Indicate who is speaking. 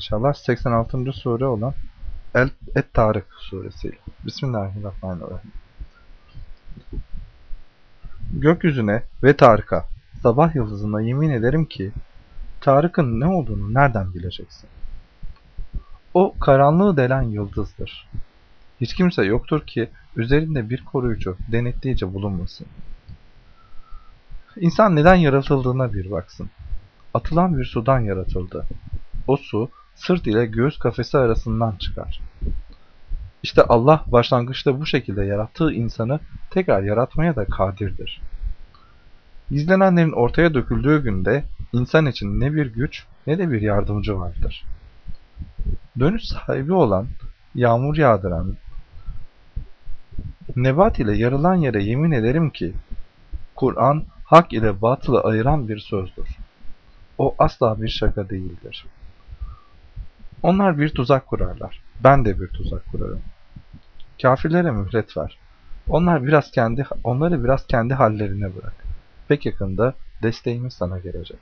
Speaker 1: inşallah 86. sure olan El Et Tarık suresiyle. Bismillahirrahmanirrahim. Gökyüzüne ve Tarık'a, sabah yıldızına yemin ederim ki, Tarık'ın ne olduğunu nereden bileceksin? O karanlığı delen yıldızdır. Hiç kimse yoktur ki üzerinde bir koruyucu, denetleyici bulunmasın. İnsan neden yaratıldığına bir baksın. Atılan bir sudan yaratıldı. O su sırt ile göğüs kafesi arasından çıkar. İşte Allah başlangıçta bu şekilde yarattığı insanı tekrar yaratmaya da kadirdir. Gizlenenlerin ortaya döküldüğü günde insan için ne bir güç ne de bir yardımcı vardır. Dönüş sahibi olan, yağmur yağdıran, nebat ile yarılan yere yemin ederim ki, Kur'an hak ile batılı ayıran bir sözdür. O asla bir şaka değildir. Onlar bir tuzak kurarlar. Ben de bir tuzak kurarım. Kafirlere mühlet ver. Onlar biraz kendi onları biraz kendi hallerine bırak. Pek yakında desteğimiz sana gelecek.